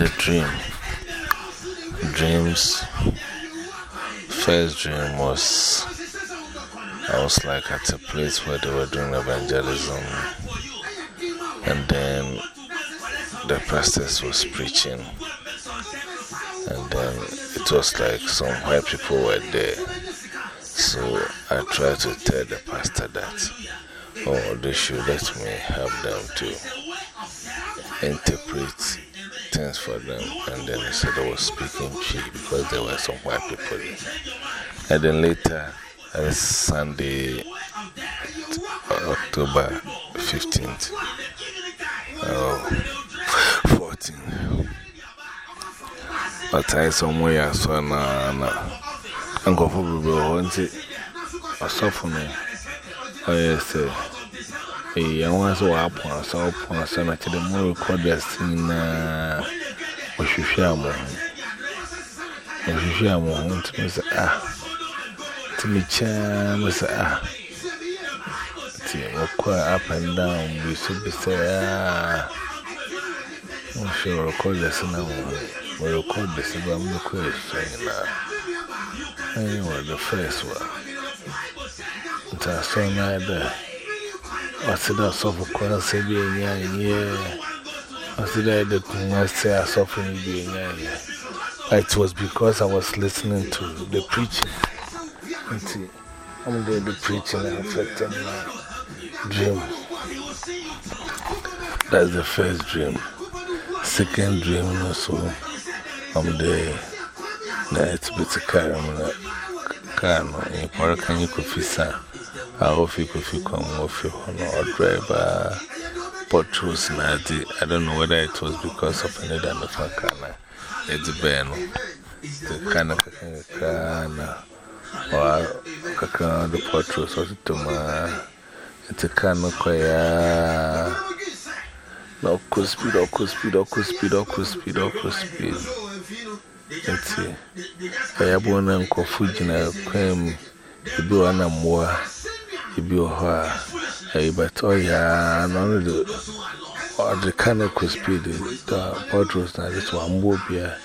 the dream. Dreams. First dream was I was like at a place where they were doing evangelism, and then the pastors was preaching, and then it was like some white people were there. So I tried to tell the pastor that, oh, they should let me help them to interpret things for them. And then he said I was speaking Chi because there were some white people there. And then later, uh, Sunday, October 15th, uh, 14th. But I somewhere I saw na Uncle Fubu wanted a softener. I yes, sir. I want to up on so upon some to the more recorders in Oshushamo. Oshushamo to Miss Ah. To me, Cham, Miss Ah. Quite up and down. We should be say, Ah. I'm sure recorders now. We record this about the question. Anyway, the first one. It's a song like. What's it up? So for quite a seven year. What's it like? The Kumasi are suffering being It was because I was listening to the preaching. I'm there, the preaching affected my dream. That's the first dream. Second dream, also, I'm there. That's bit of car. I'm like, car, no, in Park, and you could fisa. You could feel come off your or driver. Portals, I don't know whether it was because of any the Fakana. It's a ban. The kind of Kakana or Kakana, the portals, or to my. It's a kind of quaya. No, could speed, or could speed, or could speed, or could speed, or could speed. It's a. I have one uncle Fujina, Quam, the Buana Moa, the Buha, a but oh, yeah, none of the or the kind of could speed, the portals, now this one will be a.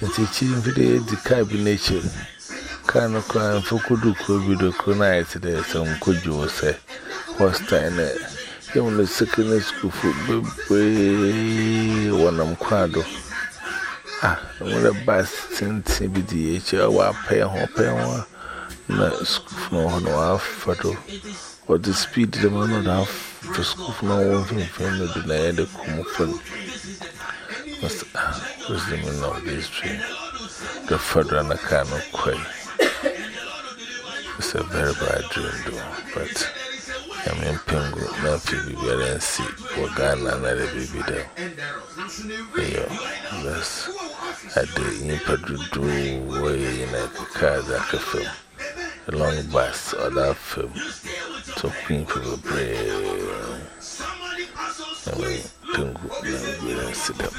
It's a chill video, the cabinet. Kind of crime for Kudu could be the Kunai today, some could you say, what's time it? You want the secondary school for baby when I'm quadro. Ah, what a bus since CBDH, I pay a whole pay one. No school photo. Or the speed of this dream? The father uh, and the car no quay. It's a very bad dream, but. I mean, Pingo, not to be very and see for Ghana and other baby there. Yeah, that's a day in Padrudu way in a car that a film. A long bus or that film. So, Queen brain. I mean, Pingo, not be and see them.